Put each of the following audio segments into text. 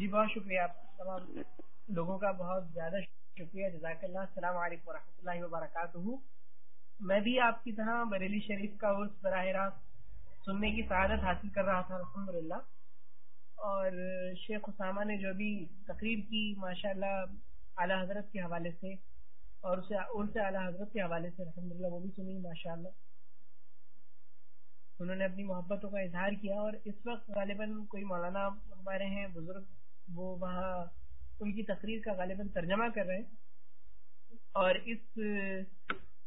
جی بہت شکریہ آپ تمام لوگوں کا بہت زیادہ شکریہ، جزاک اللہ۔ السلام علیکم ورحمۃ اللہ وبرکاتہ۔ میں بھی آپ کی طرح بریلی شریف کا عرص براہ راست سننے کی سعادت حاصل کر رہا تھا الحمد اور شیخ اسامہ نے جو بھی تقریب کی ماشاء اللہ اعلیٰ حضرت کے حوالے سے اور اسے عرص اعلیٰ حضرت کے حوالے سے الحمد للہ وہ بھی سنی ماشاء اللہ انہوں نے اپنی محبتوں کا اظہار کیا اور اس وقت غالباً کوئی مولانا ہمارے ہیں، بزرگ وہ وہاں ان کی تقریر کا غالباً ترجمہ کر رہے ہیں۔ اور اس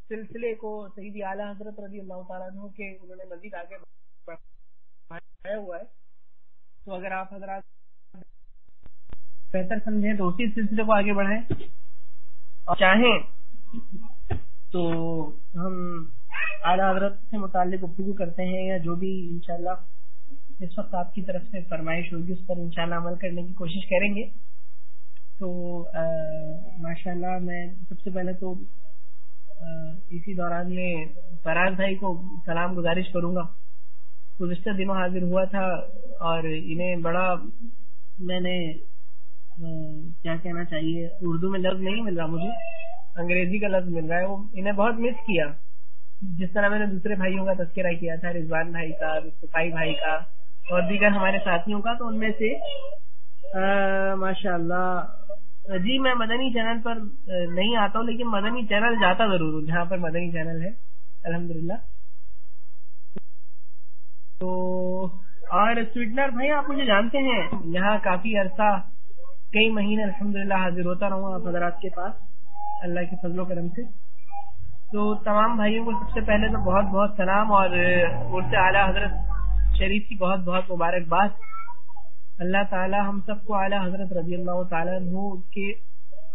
سلسلے کو سعیدی اعلیٰ حضرت رضی اللہ تعالیٰ عنہ کے انہوں نے مزید آگے بڑھایا ہوا ہے۔ تو اگر آپ حضرات بہتر سمجھیں تو اسی سلسلے کو آگے بڑھائیں۔ اور چاہیں تو ہم اعلیٰ حضرت سے متعلق گفتگو کرتے ہیں یا جو بھی انشاءاللہ اس وقت آپ کی طرف سے فرمائش ہوگی، اس پر انشاءاللہ عمل کرنے کی کوشش کریں گے۔ تو ماشاء اللہ میں سب سے پہلے تو اسی دوران میں فراز بھائی کو سلام گزارش کروں گا۔ گزشتہ دنوں حاضر ہوا تھا اور انہیں بڑا، میں نے کیا کہنا چاہیے، اردو میں لفظ نہیں مل رہا مجھے، انگریزی کا لفظ مل رہا ہے۔ وہ انہیں بہت مس کیا۔ جس طرح میں نے دوسرے بھائیوں کا تذکرہ کیا تھا، رضوان بھائی کا صفائی بھائی کا اور دیگر ہمارے ساتھیوں کا، تو ان میں سے ماشاء اللہ جی میں مدنی چینل پر نہیں آتا ہوں، لیکن مدنی چینل جاتا ضرور ہوں، جہاں پر مدنی چینل ہے الحمد تو، اور سویٹنر بھائی، آپ مجھے جانتے ہیں، یہاں کافی عرصہ، کئی مہینے الحمد للہ حاضر ہوتا رہوں، آپ حضرات کے پاس، اللہ کے فضل و کرم سے۔ تو تمام بھائیوں کو سب سے پہلے تو بہت بہت سلام، اور سے اعلیٰ حضرت شریف کی بہت بہت مبارکباد اللہ تعالی ہم سب کو اعلیٰ حضرت رضی اللہ تعالیٰ عنہ کے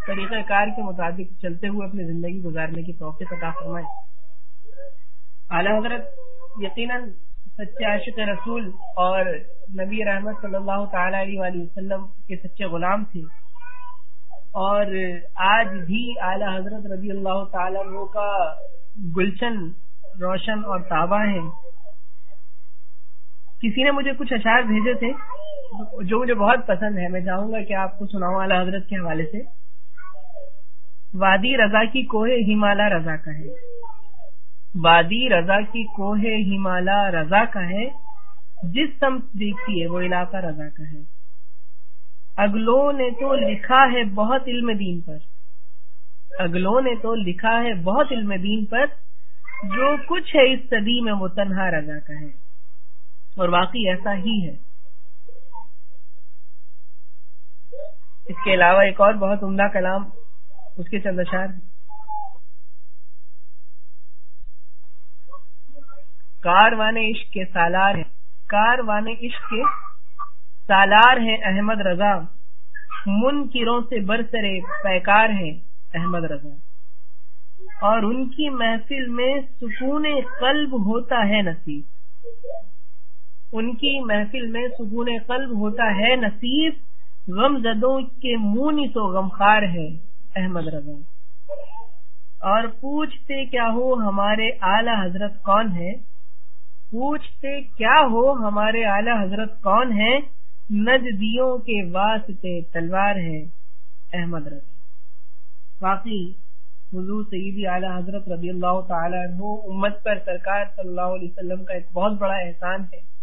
طریقہ کار کے مطابق چلتے ہوئے اپنی زندگی گزارنے کی توقع عطا فرمائے۔ اعلیٰ حضرت یقیناً سچے عاشق رسول اور نبی رحمت صلی اللہ تعالی علیہ وآلہ وسلم کے سچے غلام تھے۔ اور آج بھی اعلیٰ حضرت رضی اللہ تعالیٰ عنہ کا گلشن روشن اور تابہ ہے کسی نے مجھے کچھ اشعار بھیجے تھے جو مجھے بہت پسند ہے میں چاہوں گا کہ آپ کو سناؤں اعلیٰ حضرت کے حوالے سے۔ وادی رضا کی کوہ ہمالا رضا کا ہے۔ وادی رضا کی کوہ ہمالا رضا کا ہے، جس سمت دیکھتی ہے وہ علاقہ رضا کا ہے۔ اگلوں نے تو لکھا ہے بہت علم دین پر۔ اگلوں نے تو لکھا ہے بہت علم دین پر، جو کچھ ہے اس صدی میں وہ تنہا رضا کا ہے۔ اور واقعی ایسا ہی ہے۔ اس کے علاوہ ایک اور بہت عمدہ کلام اس کے چند اشار کاروان عشق کے سالار ہیں۔ کاروان عشق کے سالار ہیں احمد رضا۔ منکروں سے برسرے پیکار ہیں احمد رضا۔ اور ان کی محفل میں سکون قلب ہوتا ہے نصیب۔ ان کی محفل میں سکون قلب ہوتا ہے، نصیب غم زدوں کے منہ سو غمخار ہے، احمد رضا۔ اور پوچھتے کیا ہو ہمارے اعلی حضرت کون ہے پوچھتے کیا ہو ہمارے اعلی حضرت کون ہے نجدیوں کے واسطے تلوار ہے، احمد رضا۔ باقی حضور سعیدی اعلیٰ حضرت رضی اللہ تعالیٰ عنہ امت پر سرکار صلی اللہ علیہ وسلم کا ایک بہت بڑا احسان ہے۔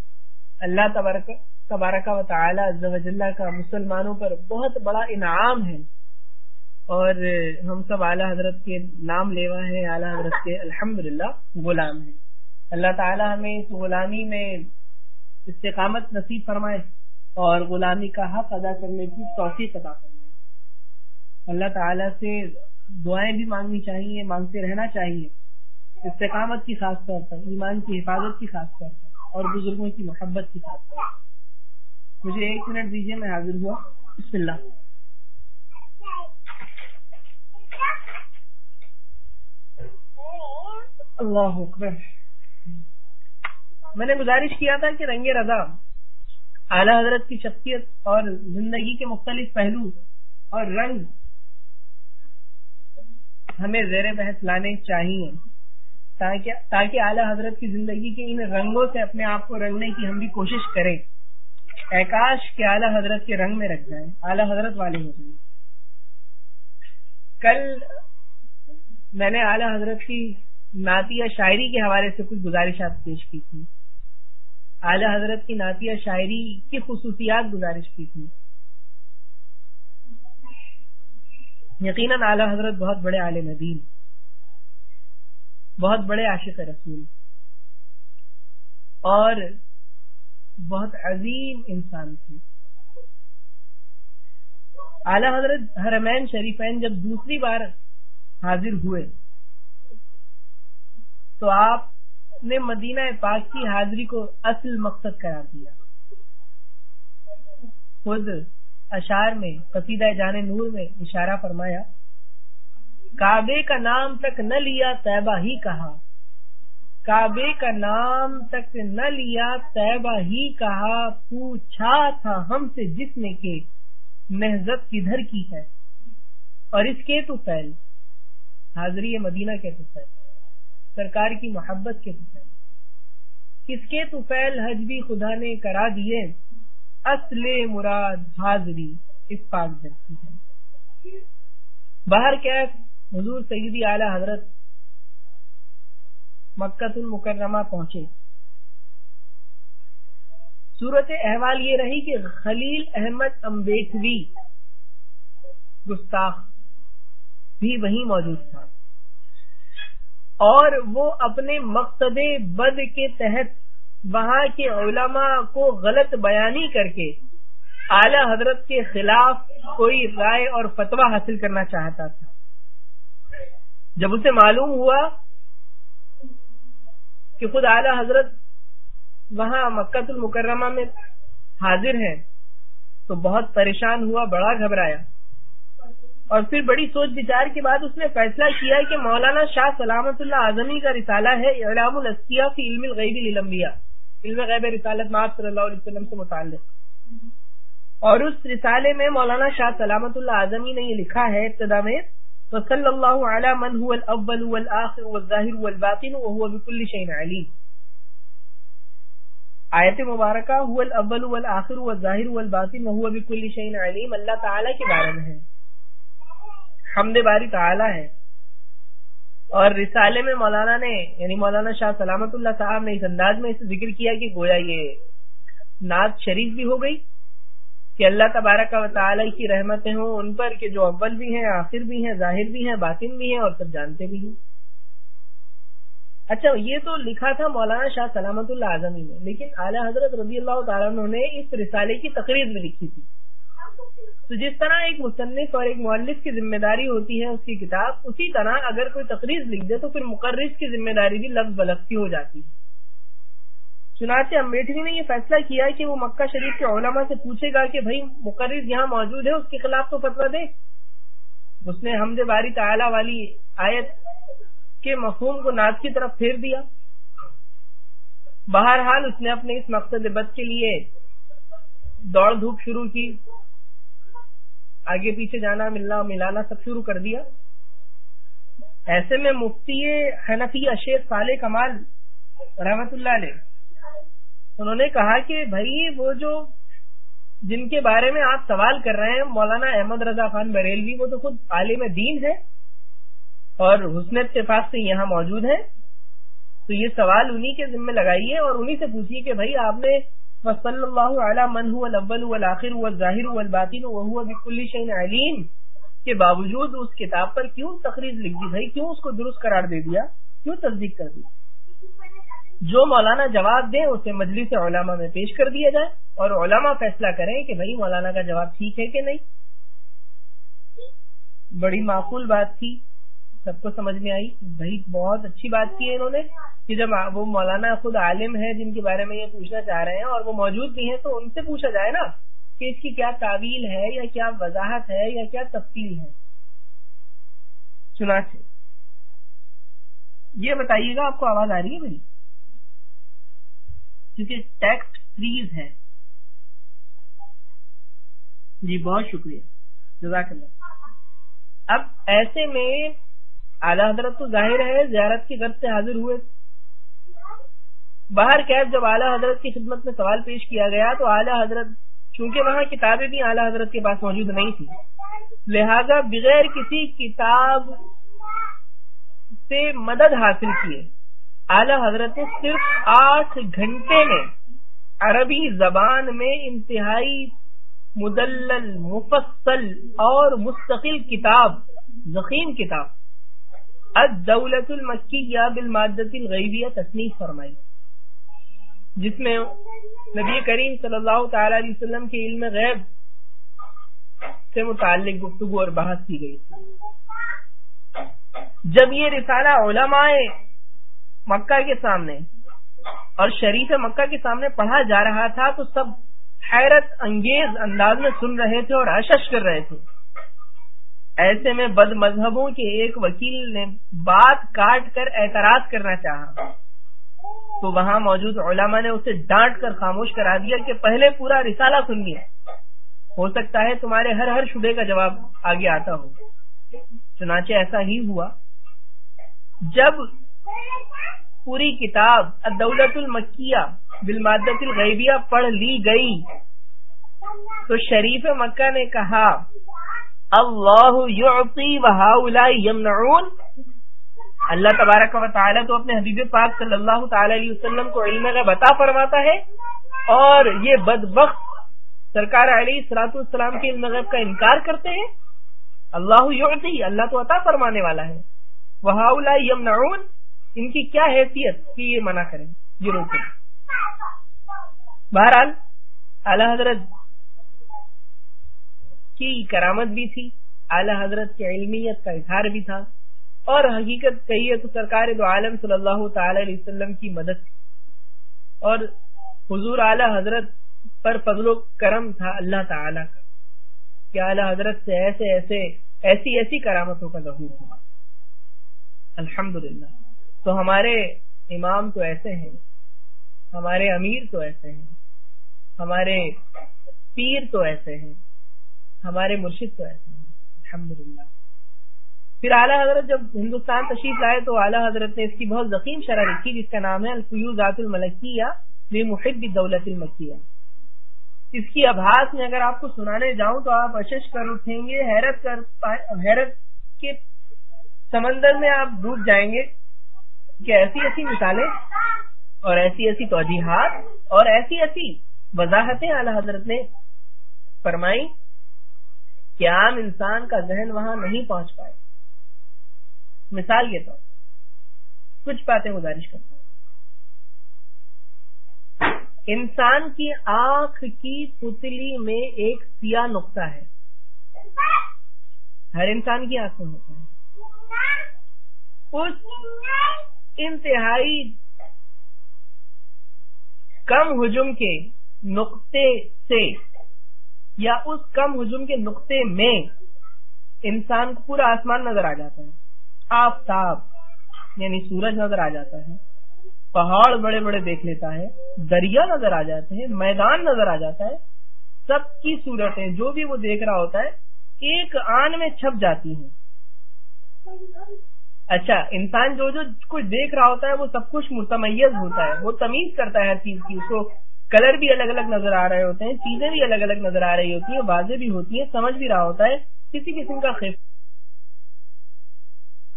اللہ تبارک تبارک و تعالی کا مسلمانوں پر بہت بڑا انعام ہے۔ اور ہم سب اعلیٰ حضرت کے نام لیوا ہے اعلیٰ حضرت کے الحمد غلام ہیں۔ اللہ تعالی ہمیں اس غلامی میں استقامت نصیب فرمائے اور غلامی کا حق ادا کرنے کی توفیق عطا فرمائے۔ اللہ تعالیٰ سے دعائیں بھی مانگنی چاہیے، مانگتے رہنا چاہیے۔ استقامت کی خاص طور پر، ایمان کی حفاظت کی خاص طور پر۔ اور بزرگوں کی محبت کی ساتھ مجھے ایک منٹ دیجیے میں حاضر ہوا۔ بسم اللہ۔ اللہ اکبر۔ میں نے گزارش کیا تھا کہ رنگ رضا، اعلی حضرت کی شخصیت اور زندگی کے مختلف پہلو اور رنگ ہمیں زیر بحث لانے چاہیے۔ تاکہ اعلیٰ حضرت کی زندگی کے ان رنگوں سے اپنے آپ کو رنگنے کی ہم بھی کوشش کریں۔ اعکاش کے اعلی حضرت کے رنگ میں رکھ جائیں، اعلی حضرت والے ہو جائیں۔ کل میں نے اعلی حضرت کی نعتیہ شاعری کے حوالے سے کچھ گزارشات پیش کی تھی اعلی حضرت کی نعتیہ شاعری کی خصوصیات گزارش کی تھی یقیناً اعلی حضرت بہت بڑے عالم دین۔ بہت بڑے عاشق رسول۔ اور بہت عظیم انسان تھے اعلی حضرت حرمین شریفین جب دوسری بار حاضر ہوئے، تو آپ نے مدینہ پاک کی حاضری کو اصل مقصد قرار دیا۔ خود اشار میں، قصیدہ جان نور میں اشارہ فرمایا کعبے کا نام تک نہ لیا، طیبہ ہی کہا۔ کعبے کا نام تک نہ لیا، طیبہ ہی کہا، پوچھا تھا ہم سے جس نے کہ محضت کدھر کی ہے۔ اور اس کے تو پھیل حاضری مدینہ کے تو پھیل سرکار کی محبت کے تو پھیل اس کے تو پھیل حج بھی خدا نے کرا دیے۔ اصل مراد حاضری اس پاک دھرتی ہے۔ باہر کیا حضور سیدی اعلی حضرت مکت المکرمہ پہنچے۔ صورت احوال یہ رہی کہ خلیل احمد امبیٹوی گستاخ بھی وہیں موجود تھا۔ اور وہ اپنے مقصد بد کے تحت وہاں کے علماء کو غلط بیانی کر کے اعلی حضرت کے خلاف کوئی رائے اور فتوا حاصل کرنا چاہتا تھا۔ جب اسے معلوم ہوا کہ خود اعلی حضرت وہاں مکت المکرمہ میں حاضر ہے تو بہت پریشان ہوا، بڑا گھبرایا۔ اور پھر بڑی سوچ بچار کے بعد اس نے فیصلہ کیا کہ مولانا شاہ سلامت اللہ اعظمی کا رسالہ ہے، اعلام الاسکیہ فی علم الغیبی للانبیاء۔ علم غیب رسالت ماب صلی اللہ علیہ وسلم سے متعلق۔ اور اس رسالے میں مولانا شاہ سلامت اللہ اعظمی نے یہ لکھا ہے، ابتدا میں صلی اللہ علی من هو الاول والآخر والظاہر والباطن وهو بكل شيء علیم آیت مبارکہ، هو الاول والآخر والظاہر والباطن وهو بكل شيء علیم اللہ تعالی کے بارے میں ہے۔ حمد باری تعالی ہے۔ اور رسالے میں مولانا نے یعنی مولانا شاہ سلامت اللہ صاحب نے اس انداز میں اسے ذکر کیا کہ گویا یہ نعت شریف بھی ہو گئی۔ کہ اللہ تبارک و تعالی کی رحمتیں ہوں، ان پر کہ جو اول بھی ہیں، آخر بھی ہیں، ظاہر بھی ہیں، باطن بھی ہیں اور سب جانتے بھی ہیں۔ اچھا یہ تو لکھا تھا مولانا شاہ سلامت اللہ اعظمی نے، لیکن اعلیٰ حضرت رضی اللہ تعالیٰ نے اس رسالے کی تقریر میں لکھی تھی۔ تو جس طرح ایک مصنف اور ایک مولف کی ذمہ داری ہوتی ہے، اس کی کتاب، اسی طرح اگر کوئی تقریر لکھ دے تو پھر مقرر کی ذمہ داری بھی لفظ بلفظ کی ہو جاتی ہے۔ چنانچہ امبیڈری نے یہ فیصلہ کیا کہ وہ مکہ شریف کے علماء سے پوچھے گا کہ بھائی مقرر یہاں موجود ہے، اس کے خلاف تو فتوا دے۔ اس نے حمد باری تعالی والی آیت کے مفہوم کو ناز کی طرف پھیر دیا۔ بہرحال اس نے اپنے اس مقصد بد کے لیے دوڑ دھوپ شروع کی۔ آگے پیچھے جانا، ملنا ملانا سب شروع کر دیا۔ ایسے میں مفتی حنفی اشیر صالح کمال رحمت اللہ علیہ انہوں نے کہا کہ بھائی وہ جو جن کے بارے میں آپ سوال کر رہے ہیں، مولانا احمد رضا خان بریلوی، وہ تو خود عالم دین ہے اور حسن اتفاق سے یہاں موجود ہے تو یہ سوال انہی کے ذمہ لگائیے اور انہی سے پوچھیے کہ بھائی آپ نے وصلی اللہ علی من هو الاول والآخر والظاہر والباطن وهو بكل شيء علیم کے باوجود اس کتاب پر کیوں تقریر لکھ دی؟ بھائی کیوں اس کو درست قرار دے دیا؟ کیوں تصدیق کر دی؟ جو مولانا جواب دیں اسے مجلس علماء میں پیش کر دیا جائے اور علماء فیصلہ کریں کہ بھائی مولانا کا جواب ٹھیک ہے کہ نہیں۔ بڑی معقول بات تھی، سب کو سمجھ میں آئی۔ بھائی بہت اچھی بات کی ہے انہوں نے کہ جب وہ مولانا خود عالم ہے جن کے بارے میں یہ پوچھنا چاہ رہے ہیں اور وہ موجود بھی ہیں تو ان سے پوچھا جائے نا کہ اس کی کیا تعویل ہے یا کیا وضاحت ہے یا کیا تفصیل ہے۔ چنانچہ یہ بتائیے گا، آپ کو آواز آ رہی ہے میری؟ کیونکہ ٹیکسٹ فریز ہے۔ جی بہت شکریہ۔ جزاک اللہ۔ اب ایسے میں اعلی حضرت تو ظاہر ہے، زیارت کی غرض سے حاضر ہوئے۔ باہر قید جب اعلیٰ حضرت کی خدمت میں سوال پیش کیا گیا تو اعلیٰ حضرت، چونکہ وہاں کتابیں بھی اعلیٰ حضرت کے پاس موجود نہیں تھی لہذا بغیر کسی کتاب سے مدد حاصل کیے۔ اعلی حضرت نے صرف آٹھ گھنٹے میں عربی زبان میں انتہائی مدلل، مفصل اور مستقل کتاب ضخیم کتاب الدولت المکی یا بالمادت الغیبیہ تصنیف فرمائی، جس میں نبی کریم صلی اللہ تعالی علیہ وسلم کے علم غیب سے متعلق گفتگو اور بحث کی گئی۔ جب یہ رسالہ علماء مکہ کے سامنے۔ اور شریف مکہ کے سامنے پڑھا جا رہا تھا تو سب حیرت انگیز انداز میں سن رہے تھے اور اشش کر رہے تھے۔ ایسے میں بد مذہبوں کے ایک وکیل نے بات کاٹ کر اعتراض کرنا چاہا۔ تو وہاں موجود علماء نے اسے ڈانٹ کر خاموش کرا دیا کہ پہلے پورا رسالہ سنیے ہو سکتا ہے تمہارے ہر ہر شبے کا جواب آگے آتا ہو۔ چنانچہ ایسا ہی ہوا۔ جب پوری کتاب الدولت المکیہ بالمادت الغیبیہ پڑھ لی گئی۔ تو شریف مکہ نے کہا، اللہ یعطی یمنعون اللہ تبارک و تعالیٰ تو اپنے حبیب پاک صلی اللہ تعالی علیہ وسلم کو علم بتا فرماتا ہے اور یہ بدبخت سرکار علیہ سلاۃ السلام کے علم غیب کا انکار کرتے ہیں۔ اللہ یعطی، اللہ تو عطا فرمانے والا ہے۔ وہ یمنعون ان کی کیا حیثیت کہ یہ منع کریں یہ روکیں بہرحال، اعلی حضرت کی کرامت بھی تھی، اعلی حضرت کی علمیت کا اظہار بھی تھا، اور حقیقت کہیے تو سرکار دو عالم صلی اللہ تعالی علیہ وسلم کی مدد تھی۔ اور حضور اعلی حضرت پر فضل و کرم تھا اللہ تعالی کا، کہ اعلی حضرت سے ایسے ایسے ایسی ایسی کرامتوں کا ظہور ہوا۔ الحمد تو ہمارے امام تو ایسے ہیں، ہمارے امیر تو ایسے ہیں، ہمارے پیر تو ایسے ہیں، ہمارے مرشد تو ایسے ہیں۔ الحمد پھر اعلیٰ حضرت جب ہندوستان تشریف لائے تو اعلیٰ حضرت نے اس کی بہت ذخیم شرح لکھی، جس کا نام ہے الفیوزات الملکیہ محب دولت المکیہ۔ اس کی آباس میں اگر آپ کو سنانے جاؤں تو آپ اشش کر اٹھیں گے، حیرت کر حیرت کے سمندر میں آپ ڈوب جائیں گے۔ کہ ایسی ایسی مثالیں اور ایسی ایسی توجیحات اور ایسی ایسی وضاحتیں اعلی حضرت نے فرمائی کہ عام انسان کا ذہن وہاں نہیں پہنچ پائے۔ مثال کے طور کچھ باتیں گزارش کرتا ہوں۔ انسان کی آنکھ کی پتلی میں ایک سیاہ نقطہ ہے۔ ہر انسان کی آنکھ میں ہوتا ہے۔ اس انتہائی کم ہجوم کے نقطے سے یا اس کم ہجوم کے نقطے میں انسان کو پورا آسمان نظر آ جاتا ہے، آفتاب یعنی سورج نظر آ جاتا ہے، پہاڑ بڑے بڑے دیکھ لیتا ہے، دریا نظر آ جاتے ہیں، میدان نظر آ جاتا ہے، سب کی صورتیں، جو بھی وہ دیکھ رہا ہوتا ہے، ایک آن میں چھپ جاتی ہیں۔ اچھا انسان جو جو کچھ دیکھ رہا ہوتا ہے، وہ سب کچھ متمیز ہوتا ہے، وہ تمیز کرتا ہے ہر چیز کی، اس کو کلر بھی الگ الگ نظر آ رہے ہوتے ہیں، چیزیں بھی الگ الگ نظر آ رہی ہوتی ہیں بازیں بھی ہوتی ہیں، سمجھ بھی رہا ہوتا ہے، کسی قسم کا خیف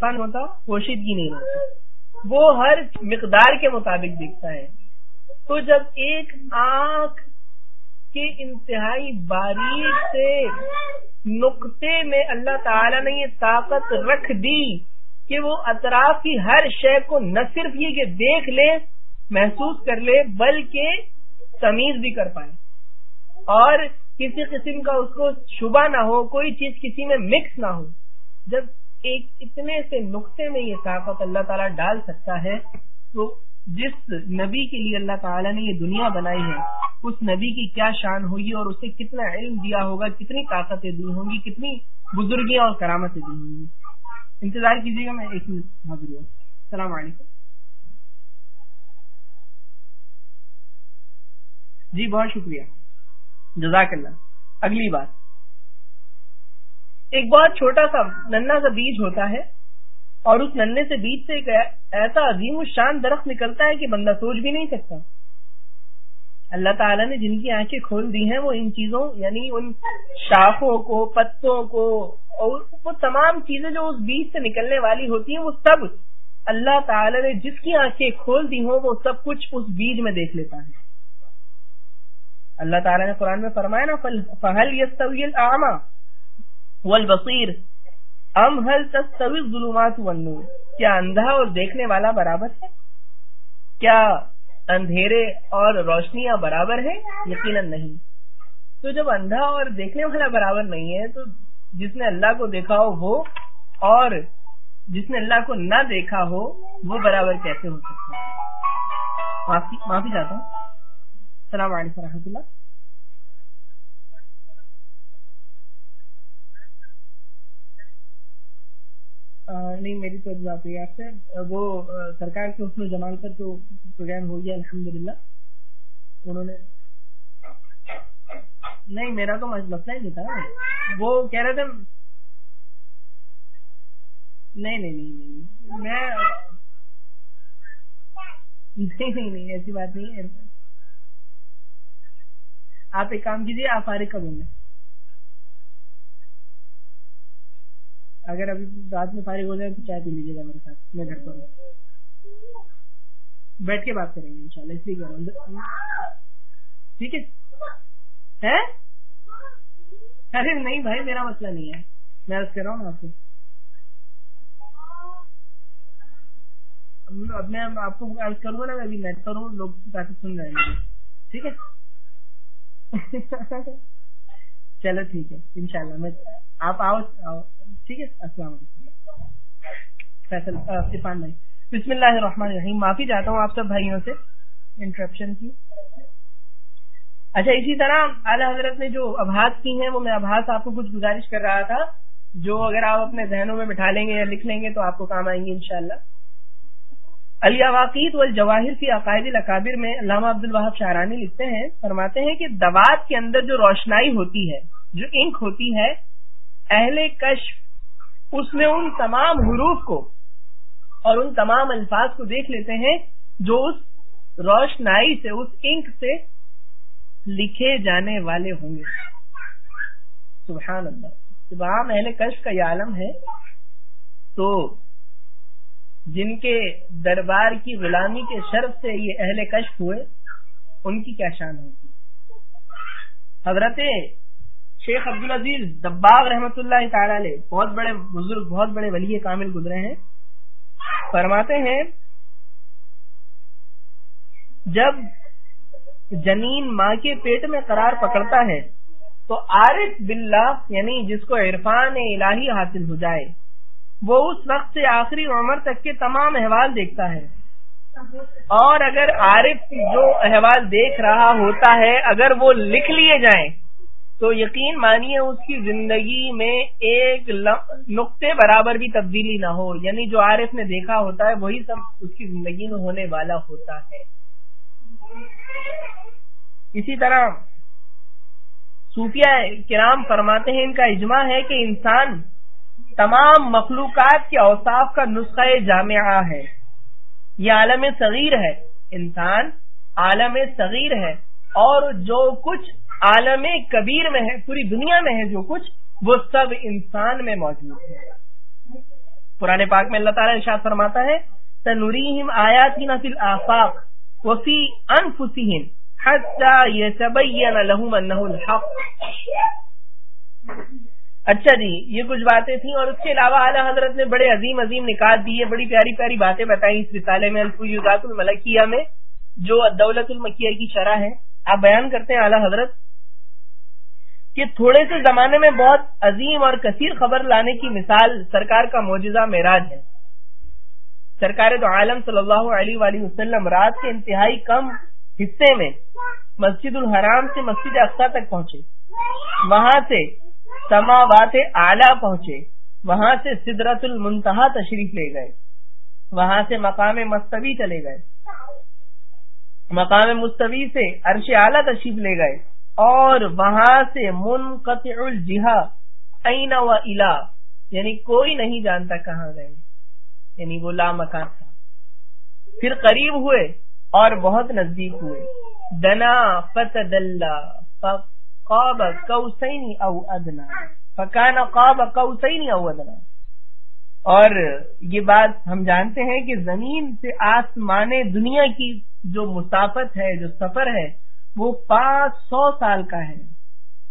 ہوتا، پوشیدگی نہیں ہوتی۔ وہ ہر مقدار کے مطابق دیکھتا ہے۔ تو جب ایک آنکھ کے انتہائی باریک سے نقطے میں اللہ تعالی نے یہ طاقت رکھ دی کہ وہ اطراف کی ہر شے کو نہ صرف یہ کہ دیکھ لے، محسوس کر لے، بلکہ تمیز بھی کر پائے۔ اور کسی قسم کا اس کو شبہ نہ ہو، کوئی چیز کسی میں مکس نہ ہو۔ جب ایک اتنے سے نقطے میں یہ طاقت اللہ تعالیٰ ڈال سکتا ہے، تو جس نبی کے لیے اللہ تعالیٰ نے یہ دنیا بنائی ہے، اس نبی کی کیا شان ہوگی اور اسے کتنا علم دیا ہوگا، کتنی طاقتیں دی ہوں گی، کتنی بزرگیاں اور کرامتیں دی ہوں گی۔ انتظار کیجیے گا، میں ایک منٹ حاضر ہوں۔ السلام علیکم۔ جی بہت شکریہ۔ جزاک اللہ۔ اگلی بات۔ ایک بہت چھوٹا سا ننا سا بیج ہوتا ہے اور اس ننے سے بیچ سے ایک ایسا عظیم و شان درخت نکلتا ہے کہ بندہ سوچ بھی نہیں سکتا۔ اللہ تعالیٰ نے جن کی آنکھیں کھول دی ہیں وہ ان چیزوں یعنی ان شاخوں کو، پتوں کو اور وہ تمام چیزیں جو اس بیج سے نکلنے والی ہوتی ہیں، وہ سب اللہ تعالیٰ نے جس کی آنکھیں کھول دی ہوں، وہ سب کچھ اس بیج میں دیکھ لیتا ہے۔ اللہ تعالیٰ نے قرآن میں فرمایا نا فہل یستویل آما والبصیر ام حل تستوی الظلمات والنور؟ کیا اندھا اور دیکھنے والا برابر ہے؟ کیا اندھیرے اور روشنیاں برابر ہیں؟ یقیناً نہیں۔ تو جب اندھا اور دیکھنے والا برابر نہیں ہے، تو جس نے اللہ کو دیکھا ہو، وہ اور جس نے اللہ کو نہ دیکھا ہو، وہ برابر کیسے ہو سکتا ہے؟ معافی چاہتا ہوں۔ السلام علیکم و رحمۃ اللہ۔ نہیں، میری تو بات ہوئی آپ سے وہ سرکار کے حسن جمال پر تو پروگرام ہو گیا الحمد للہ انہوں نے نہیں، میرا تو مسئلہ ہی نہیں تھا۔ وہ کہہ رہے تھے نہیں نہیں نہیں میں نہیں نہیں ایسی بات نہیں ہے۔ آپ ایک کام کیجیے آپ فارغ کب ہوں گے اگر ابھی رات میں فارغ ہو جائے تو چائے پی لیجیے گا میرے ساتھ، میں گھر پر ہوں۔ بیٹھ کے بات کریں گے ان شاء اللہ اس لیے ٹھیک ہے؟ ارے نہیں بھائی، میرا مسئلہ نہیں ہے۔ میں عرض کر رہا ہوں آپ کو۔ اب میں آپ کو عرض کروں گا نا، ابھی نیٹ پر ہوں، لوگ کافی سن رہے ہیں۔ ٹھیک ہے؟ چلو ٹھیک ہے، انشاءاللہ، میں آپ آؤ ٹھیک ہے، السلام علیکم۔ فیصل عرفان بھائی۔ بسم اللہ الرحمن الرحیم، معافی چاہتا ہوں آپ سب بھائیوں سے، انٹرپشن کی۔ اچھا اسی طرح اعلی حضرت نے جو ابحاس کی ہیں، وہ میں ابحاس آپ کو کچھ گزارش کر رہا تھا، جو اگر آپ اپنے ذہنوں میں بٹھا لیں گے یا لکھ لیں گے تو آپ کو کام آئیں گے، انشاءاللہ۔ الیاواقیت والجواہر فی عقائد الاکابر میں علامہ عبد الوہاب شاہرانی لکھتے ہیں، فرماتے ہیں کہ دوات کے اندر جو روشنائی ہوتی ہے، جو انک ہوتی ہے، اہل کشف، اس میں ان تمام حروف کو اور ان تمام الفاظ کو دیکھ لیتے ہیں، جو اس روشنائی سے، اس انک سے لکھے جانے والے ہوں گے۔ سبحان اللہ۔ عام اہل کشف کا یہ عالم ہے، تو جن کے دربار کی غلامی کے شرف سے یہ اہل کشف ہوئے، ان کی کیا شان ہوگی حضرت شیخ عبد العزیز دباغ رحمت اللہ تعالی علیہ، بہت بڑے بزرگ، بہت بڑے ولی کامل گزرے ہیں، فرماتے ہیں، جب جنین ماں کے پیٹ میں قرار پکڑتا ہے، تو عارف باللہ یعنی جس کو عرفان الہی حاصل ہو جائے وہ اس وقت سے آخری عمر تک کے تمام احوال دیکھتا ہے۔ اور اگر عارف جو احوال دیکھ رہا ہوتا ہے، اگر وہ لکھ لیے جائیں، تو یقین مانیے اس کی زندگی میں ایک نقطے برابر بھی تبدیلی نہ ہو۔ یعنی جو عارف نے دیکھا ہوتا ہے، وہی سب اس کی زندگی میں ہونے والا ہوتا ہے۔ اسی طرح صوفیہ کرام فرماتے ہیں، ان کا اجماع ہے کہ انسان تمام مخلوقات کے اوصاف کا نسخہ جامعہ ہے۔ یہ عالم صغیر ہے۔ انسان عالم صغیر ہے۔ اور جو کچھ عالم کبیر میں ہے، پوری دنیا میں ہے جو کچھ، وہ سب انسان میں موجود ہے۔ پرانے پاک میں اللہ تعالیٰ ارشاد فرماتا ہے تنوریم آیات نفل آفاق وفی انفسہم حتی یتبین لہم الحق. اچھا جی یہ کچھ باتیں تھیں اور اس کے علاوہ اعلیٰ حضرت نے بڑے عظیم عظیم نکات دیے بڑی پیاری پیاری باتیں بتائی اس رسالے میں الفیوزات الملکیہ میں، جو دولت المکیہ کی شرح ہے۔ آپ بیان کرتے ہیں اعلیٰ حضرت کہ تھوڑے سے زمانے میں بہت عظیم اور کثیر خبر لانے کی مثال سرکار کا معجزہ معراج ہے۔ سرکار تو عالم صلی اللہ علیہ وآلہ وسلم رات کے انتہائی کم حصے میں مسجد الحرام سے مسجد اقسا تک پہنچے۔ وہاں سے سماوات اعلی پہنچے، وہاں سے سدرت المنتہا تشریف لے گئے، وہاں سے مقام مستوی چلے گئے۔ مقام مستوی سے عرش اعلیٰ تشریف لے گئے اور وہاں سے منقطع الجہا این و الا یعنی کوئی نہیں جانتا کہاں گئے یعنی وہ لامکان تھا۔ پھر قریب ہوئے اور بہت نزدیک ہوئے۔ دنا فتد قاب قوسین او ادنا. فکان قاب قوسین او ادنا. اور یہ بات ہم جانتے ہیں کہ زمین سے آسمان دنیا کی جو مسافت ہے، جو سفر ہے، وہ پانچ سو سال کا ہے۔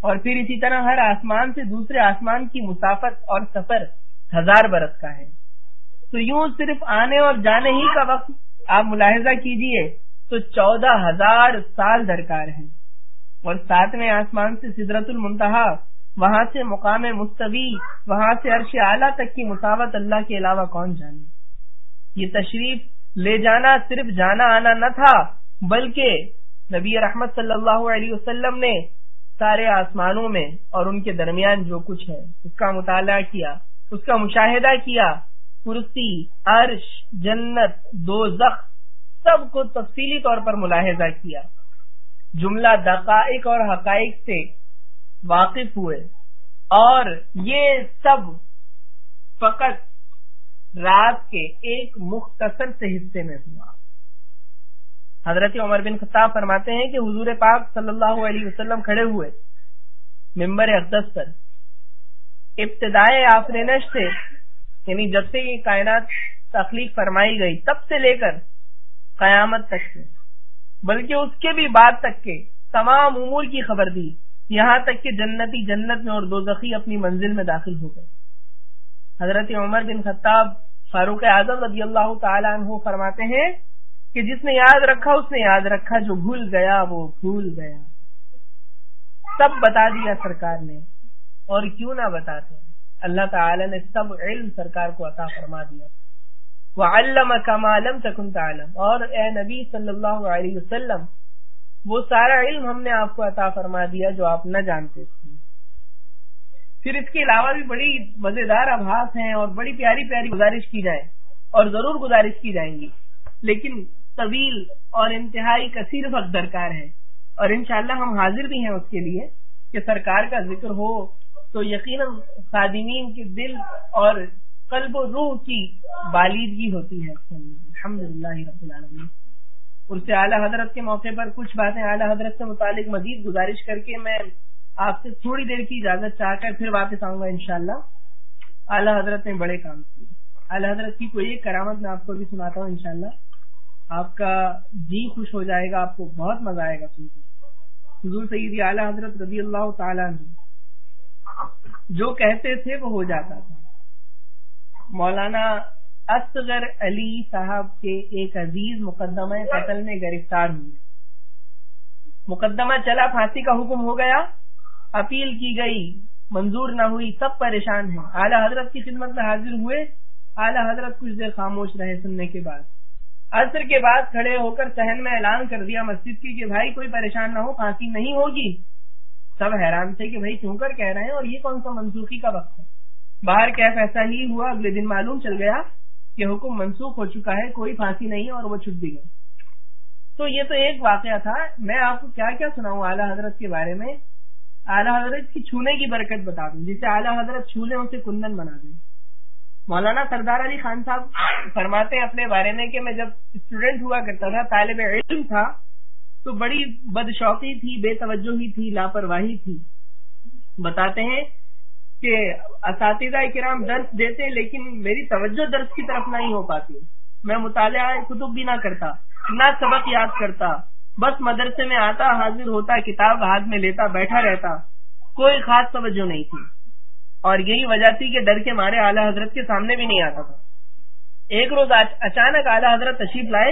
اور پھر اسی طرح ہر آسمان سے دوسرے آسمان کی مسافت اور سفر ہزار برس کا ہے۔ تو یوں صرف آنے اور جانے ہی کا وقت آپ ملاحظہ کیجیے، تو چودہ ہزار سال درکار ہیں۔ اور ساتویں آسمان سے سدرت المنتہا، وہاں سے مقام مستوی، وہاں سے عرش اعلیٰ تک کی مساوت اللہ کے علاوہ کون جانے؟ یہ تشریف لے جانا صرف جانا آنا نہ تھا، بلکہ نبی رحمت صلی اللہ علیہ وسلم نے سارے آسمانوں میں اور ان کے درمیان جو کچھ ہے، اس کا مطالعہ کیا، اس کا مشاہدہ کیا، کرسی، عرش، جنت دو زخ سب کو تفصیلی طور پر ملاحظہ کیا۔ جملہ دقائق اور حقائق سے واقف ہوئے۔ اور یہ سب فقط رات کے ایک مختصر سے حصے میں ہوا۔ حضرت عمر بن خطاب فرماتے ہیں کہ حضور پاک صلی اللہ علیہ وسلم کھڑے ہوئے ممبر اقدس پر۔ ابتدائے آفرینش سے یعنی جب سے یہ کائنات تخلیق فرمائی گئی، تب سے لے کر قیامت تک سے۔ بلکہ اس کے بھی بعد تک کے تمام امور کی خبر دی، یہاں تک کہ جنتی جنت میں اور دو زخی اپنی منزل میں داخل ہو گئے۔ حضرت عمر بن خطاب فاروق اعظم رضی اللہ تعالیٰ عنہ فرماتے ہیں کہ جس نے یاد رکھا، اس نے یاد رکھا، جو بھول گیا وہ بھول گیا۔ سب بتا دیا سرکار نے، اور کیوں نہ بتاتے۔ اللہ تعالی نے سب علم سرکار کو عطا فرما دیا۔ وہ علم کمالم تکن تعلم۔ اور اے نبی صلی اللہ علیہ وسلم، وہ سارا علم ہم نے آپ کو عطا فرما دیا جو آپ نہ جانتے تھے۔ پھر اس کے علاوہ بھی بڑی مزیدار آبھاس ہیں اور بڑی پیاری پیاری گزارش کی جائے اور ضرور گزارش کی جائیں گی۔ لیکن طویل اور انتہائی کثیر وقت درکار ہے۔ اور انشاءاللہ ہم حاضر بھی ہیں اس کے لیے کہ سرکار کا ذکر ہو تو یقیناً خادمین کے دل اور قلب و روح کی بالیدگی ہوتی ہے۔ الحمد للہ رب العالمین۔ ان سے اعلیٰ حضرت کے موقع پر کچھ باتیں اعلیٰ حضرت سے متعلق مزید گزارش کر کے میں آپ سے تھوڑی دیر کی اجازت چاہ کر پھر واپس آؤں گا انشاءاللہ۔ شاء اعلیٰ حضرت نے بڑے کام کیے۔ اعلیٰ حضرت کی کوئی ایک کرامت میں آپ کو بھی سناتا ہوں انشاءاللہ۔ آپ کا جی خوش ہو جائے گا، آپ کو بہت مزہ آئے گا سن کر حضور سعید اعلیٰ حضرت رضی اللہ تعالیٰ جو کہتے تھے وہ ہو جاتا تھا۔ مولانا اصغر علی صاحب کے ایک عزیز مقدمہ قتل میں گرفتار ہوئے۔ مقدمہ چلا پھانسی کا حکم ہو گیا اپیل کی گئی منظور نہ ہوئی سب پریشان ہیں۔ اعلیٰ حضرت کی خدمت میں حاضر ہوئے اعلیٰ حضرت کچھ دیر خاموش رہے سننے کے بعد۔ عصر کے بعد کھڑے ہو کر سہن میں اعلان کر دیا مسجد کی کہ بھائی کوئی پریشان نہ ہو پھانسی نہیں ہوگی۔ سب حیران تھے کہ بھائی کیوں کر کہہ رہے ہیں اور یہ کون سا منسوخی کا وقت ہے؟ باہر کیف ایسا ہی ہوا، اگلے دن معلوم چل گیا کہ حکم منسوخ ہو چکا ہے، کوئی پھانسی نہیں اور وہ چھٹ بھی گئی۔ تو یہ تو ایک واقعہ تھا۔ میں آپ کو کیا کیا سناؤں اعلیٰ حضرت کے بارے میں؟ اعلیٰ حضرت کی چھونے کی برکت بتا دوں، جسے اعلیٰ حضرت چھو لیں اسے کندن بنا دیں۔ مولانا سردار علی خان صاحب فرماتے ہیں اپنے بارے میں کہ میں جب اسٹوڈینٹ ہوا کرتا تھا، طالب علم تھا، تو بڑی بد شوقی تھی، بے توجہ ہی تھی، لاپرواہی تھی۔ بتاتے ہیں کہ اساتذہ کرام درس دیتے لیکن میری توجہ درس کی طرف نہیں ہو پاتی۔ میں مطالعہ کتب بھی نہ کرتا، نہ سبق یاد کرتا۔ بس مدرسے میں آتا، حاضر ہوتا، کتاب ہاتھ میں لیتا، بیٹھا رہتا۔ کوئی خاص توجہ نہیں تھی۔ اور یہی وجہ تھی کہ ڈر کے مارے اعلیٰ حضرت کے سامنے بھی نہیں آتا تھا۔ ایک روز اچانک اعلیٰ حضرت تشریف لائے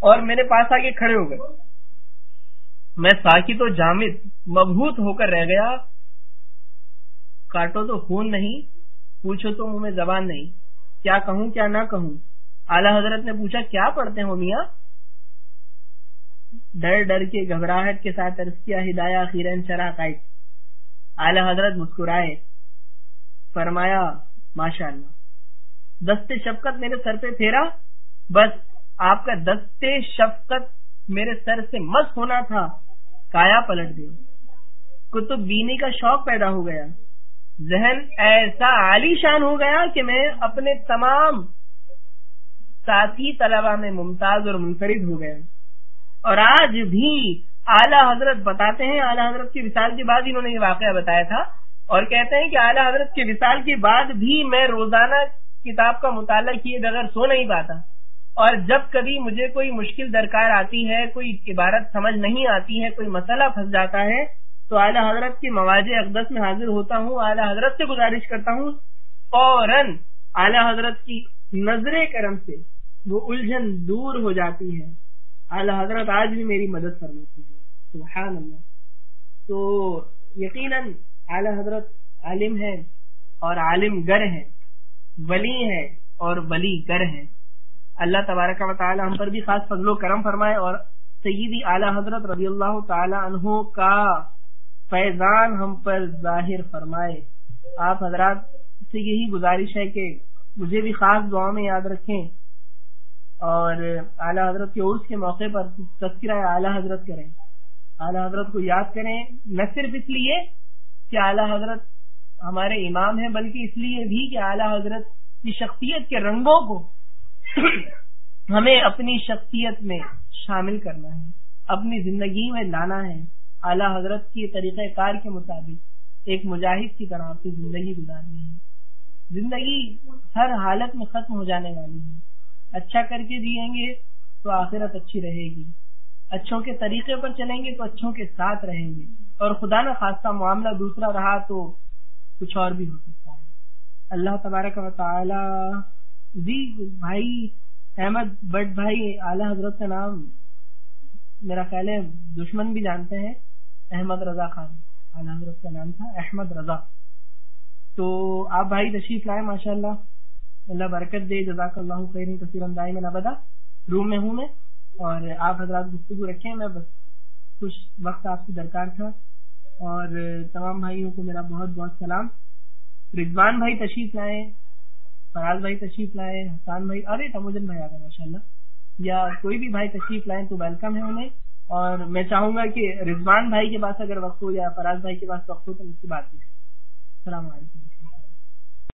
اور میرے پاس آگے کھڑے ہو گئے۔ میں ساکی تو جامد، مبہوت ہو کر رہ گیا۔ کاٹو تو خون نہیں، پوچھو تو منہ میں زبان نہیں۔ کیا کہوں، کیا نہ کہوں؟ اعلی حضرت نے پوچھا، کیا پڑھتے ہو میاں؟ ڈر ڈر کے، گھبراہٹ کے ساتھ عرض کیا، ہدایہ خیرن چرا قائد اعلی حضرت مسکرائے۔ فرمایا ماشاء اللہ دستے شفقت میرے سر پہ پھیرا۔ بس آپ کا دستے شفقت میرے سر سے مس ہونا تھا۔ کایا پلٹ دے کتب بینی کا شوق پیدا ہو گیا۔ ذہن ایسا عالی شان ہو گیا کہ میں اپنے تمام ساتھی طلبا میں ممتاز اور منفرد ہو گیا۔ اور آج بھی اعلیٰ حضرت بتاتے ہیں، اعلیٰ حضرت کی وصال کے بعد انہوں نے یہ واقعہ بتایا تھا اور کہتے ہیں کہ اعلیٰ حضرت کے وصال کے بعد بھی میں روزانہ کتاب کا مطالعہ کیے بغیر سو نہیں پاتا۔ اور جب کبھی مجھے کوئی مشکل درکار آتی ہے، کوئی عبارت سمجھ نہیں آتی ہے، کوئی مسئلہ پھنس جاتا ہے تو اعلیٰ حضرت کے مواز اقدس میں حاضر ہوتا ہوں، اعلیٰ حضرت سے گزارش کرتا ہوں، فوراً اعلیٰ حضرت کی نظر کرم سے وہ الجھن دور ہو جاتی ہے اعلیٰ حضرت آج بھی میری مدد فرماتی ہے سبحان اللہ تو یقیناً اعلی حضرت عالم ہے اور عالم گر ہے ولی ہے اور ولی گر ہے اللہ تبارک و تعالی ہم پر بھی خاص فضل و کرم فرمائے اور سیدی اعلی حضرت رضی اللہ تعالی عنہ کا فیضان ہم پر ظاہر فرمائے۔ آپ حضرات سے یہی گزارش ہے کہ مجھے بھی خاص دعا میں یاد رکھیں اور اعلیٰ حضرت کے عرص کے موقع پر تذکرہ اعلیٰ حضرت کریں۔ اعلیٰ حضرت کو یاد کریں، نہ صرف اس لیے کہ اعلیٰ حضرت ہمارے امام ہیں، بلکہ اس لیے بھی کہ اعلیٰ حضرت کی شخصیت کے رنگوں کو ہمیں اپنی شخصیت میں شامل کرنا ہے، اپنی زندگی میں لانا ہے۔ اعلیٰ حضرت کی طریقہ کار کے مطابق ایک مجاہد کی طرح اپنی زندگی گزارنی ہے۔ زندگی ہر حالت میں ختم ہو جانے والی ہے۔ اچھا کر کے جیئیں گے تو آخرت اچھی رہے گی۔ اچھوں کے طریقے پر چلیں گے تو اچھوں کے ساتھ رہیں گے۔ اور خدا نہ خاصہ معاملہ دوسرا رہا تو کچھ اور بھی ہو سکتا ہے۔ اللہ تبارک و تعالی جی بھائی احمد، بٹ بھائی، اعلی حضرت کا نام، میرا خیال ہے دشمن بھی جانتے ہیں۔ احمد رضا خان. اعلی حضرت کا نام تھا، احمد رضا. تو آپ بھائی تشریف لائے ماشاء اللہ اللہ برکت دے جزاک اللہ خیر کثیر اندائی میں نہ بدا روم میں ہوں میں. اور آپ حضرات گفتگو رکھیں، میں بس کچھ وقت آپ کی درکار تھا. اور تمام بھائیوں کو میرا بہت بہت سلام. رضوان بھائی تشریف لائے فراز بھائی تشریف لائے حسان بھائی. ارے، تموجن بھائی آ گئے ماشاء اللہ یا کوئی بھی بھائی تشریف لائیں تو ویلکم ہے انہیں. اور میں چاہوں گا کہ رضوان بھائی کے پاس اگر وقت ہو یا فراز بھائی کے پاس وقت ہو تو اس کی بات کی السلام علیکم۔